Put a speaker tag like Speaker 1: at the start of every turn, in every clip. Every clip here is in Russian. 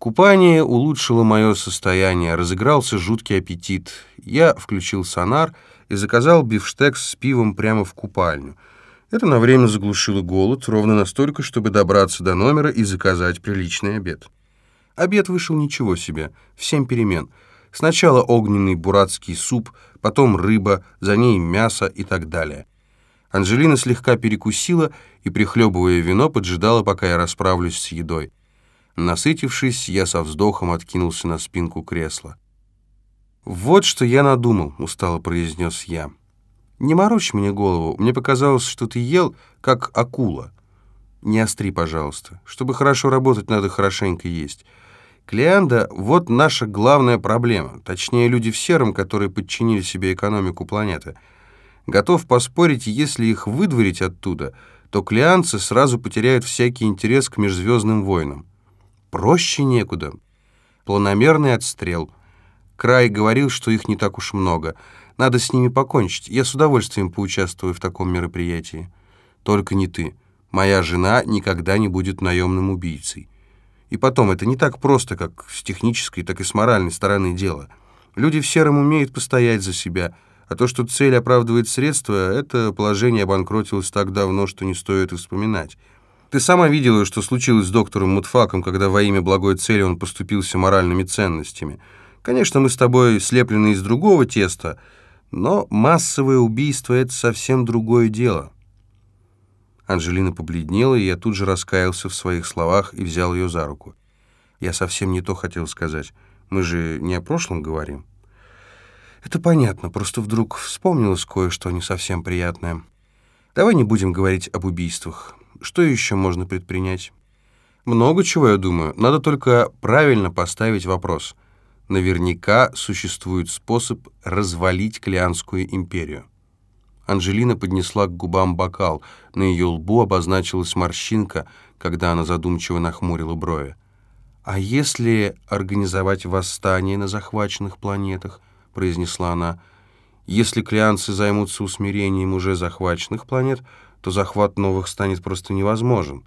Speaker 1: Купание улучшило мое состояние, разыгрался жуткий аппетит. Я включил сонар и заказал бифштекс с пивом прямо в купальню. Это на время заглушило голод, ровно настолько, чтобы добраться до номера и заказать приличный обед. Обед вышел ничего себе, в семь перемен. Сначала огненный буратский суп, потом рыба, за ней мясо и так далее. Анжелина слегка перекусила и, прихлебывая вино, поджидала, пока я расправлюсь с едой. Насытившись, я со вздохом откинулся на спинку кресла. «Вот что я надумал», — устало произнес я. «Не морочь мне голову. Мне показалось, что ты ел, как акула. Не остри, пожалуйста. Чтобы хорошо работать, надо хорошенько есть. Клеанда — вот наша главная проблема. Точнее, люди в сером, которые подчинили себе экономику планеты. Готов поспорить, если их выдворить оттуда, то клеанцы сразу потеряют всякий интерес к межзвездным войнам. Проще некуда. Планомерный отстрел. Край говорил, что их не так уж много. Надо с ними покончить. Я с удовольствием поучаствую в таком мероприятии. Только не ты. Моя жена никогда не будет наемным убийцей. И потом, это не так просто, как с технической, так и с моральной стороны дела. Люди в сером умеют постоять за себя, а то, что цель оправдывает средства, это положение обанкротилось так давно, что не стоит вспоминать. Ты сама видела, что случилось с доктором Мутфаком, когда во имя благой цели он поступился моральными ценностями. Конечно, мы с тобой слеплены из другого теста, но массовое убийство — это совсем другое дело». Анжелина побледнела, и я тут же раскаялся в своих словах и взял ее за руку. Я совсем не то хотел сказать. Мы же не о прошлом говорим. Это понятно, просто вдруг вспомнилось кое-что не совсем приятное. Давай не будем говорить об убийствах. Что еще можно предпринять? Много чего, я думаю. Надо только правильно поставить вопрос. Наверняка существует способ развалить Клеанскую империю. Анжелина поднесла к губам бокал. На ее лбу обозначилась морщинка, когда она задумчиво нахмурила брови. «А если организовать восстание на захваченных планетах?» — произнесла она. «Если клеанцы займутся усмирением уже захваченных планет, то захват новых станет просто невозможен.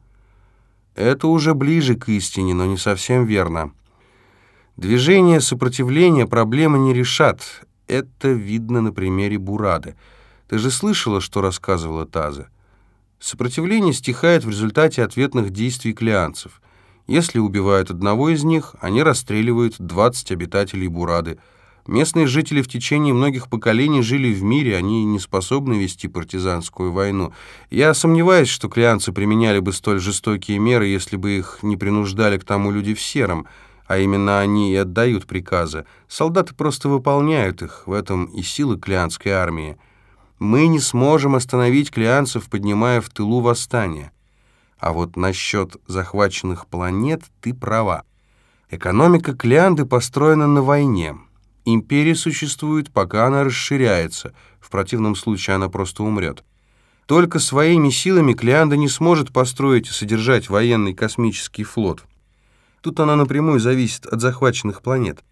Speaker 1: Это уже ближе к истине, но не совсем верно. Движение сопротивления проблемы не решат. Это видно на примере Бурады. Ты же слышала, что рассказывала Таза? Сопротивление стихает в результате ответных действий клеанцев. Если убивают одного из них, они расстреливают 20 обитателей Бурады – Местные жители в течение многих поколений жили в мире, они не способны вести партизанскую войну. Я сомневаюсь, что клианцы применяли бы столь жестокие меры, если бы их не принуждали к тому люди в сером, а именно они и отдают приказы. Солдаты просто выполняют их, в этом и силы клианской армии. Мы не сможем остановить клианцев, поднимая в тылу восстание. А вот насчет захваченных планет ты права. Экономика Клеанды построена на войне. Империя существует, пока она расширяется, в противном случае она просто умрет. Только своими силами Клеанда не сможет построить и содержать военный космический флот. Тут она напрямую зависит от захваченных планет.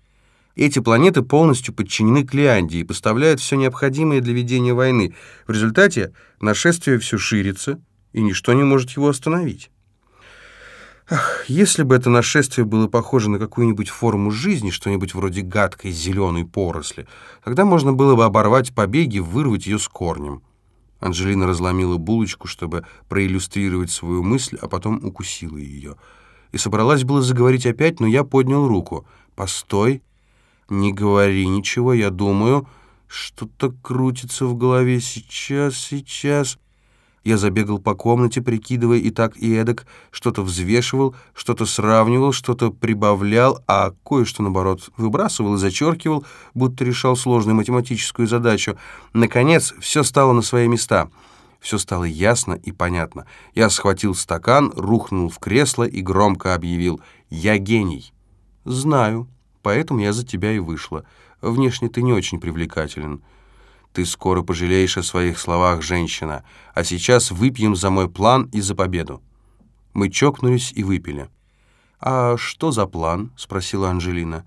Speaker 1: Эти планеты полностью подчинены Клеанде и поставляют все необходимое для ведения войны. В результате нашествие все ширится, и ничто не может его остановить. Ах, если бы это нашествие было похоже на какую-нибудь форму жизни, что-нибудь вроде гадкой зеленой поросли, тогда можно было бы оборвать побеги, вырвать ее с корнем. Анжелина разломила булочку, чтобы проиллюстрировать свою мысль, а потом укусила ее. И собралась было заговорить опять, но я поднял руку. «Постой, не говори ничего, я думаю, что-то крутится в голове. Сейчас, сейчас...» Я забегал по комнате, прикидывая и так, и эдак, что-то взвешивал, что-то сравнивал, что-то прибавлял, а кое-что, наоборот, выбрасывал и зачеркивал, будто решал сложную математическую задачу. Наконец, все стало на свои места. Все стало ясно и понятно. Я схватил стакан, рухнул в кресло и громко объявил «Я гений». «Знаю, поэтому я за тебя и вышла. Внешне ты не очень привлекателен». Ты скоро пожалеешь о своих словах, женщина. А сейчас выпьем за мой план и за победу». Мы чокнулись и выпили. «А что за план?» — спросила Анжелина.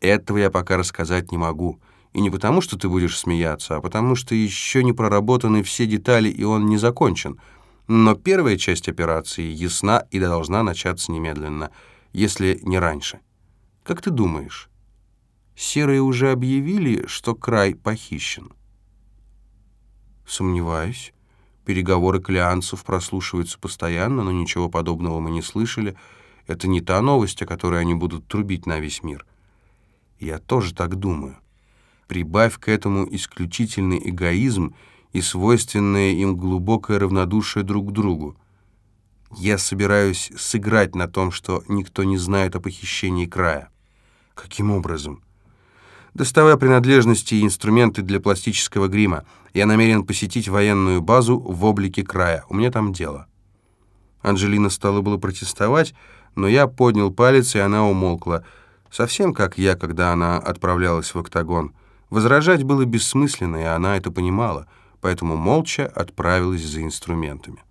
Speaker 1: «Этого я пока рассказать не могу. И не потому, что ты будешь смеяться, а потому, что еще не проработаны все детали, и он не закончен. Но первая часть операции ясна и должна начаться немедленно. если не раньше. Как ты думаешь, серые уже объявили, что край похищен? Сомневаюсь. Переговоры клианцев прослушиваются постоянно, но ничего подобного мы не слышали. Это не та новость, о которой они будут трубить на весь мир. Я тоже так думаю. Прибавь к этому исключительный эгоизм и свойственное им глубокое равнодушие друг к другу. Я собираюсь сыграть на том, что никто не знает о похищении края. Каким образом? Доставая принадлежности и инструменты для пластического грима, я намерен посетить военную базу в облике края. У меня там дело. Анжелина стала было протестовать, но я поднял палец, и она умолкла. Совсем как я, когда она отправлялась в октагон. Возражать было бессмысленно, и она это понимала, поэтому молча отправилась за инструментами.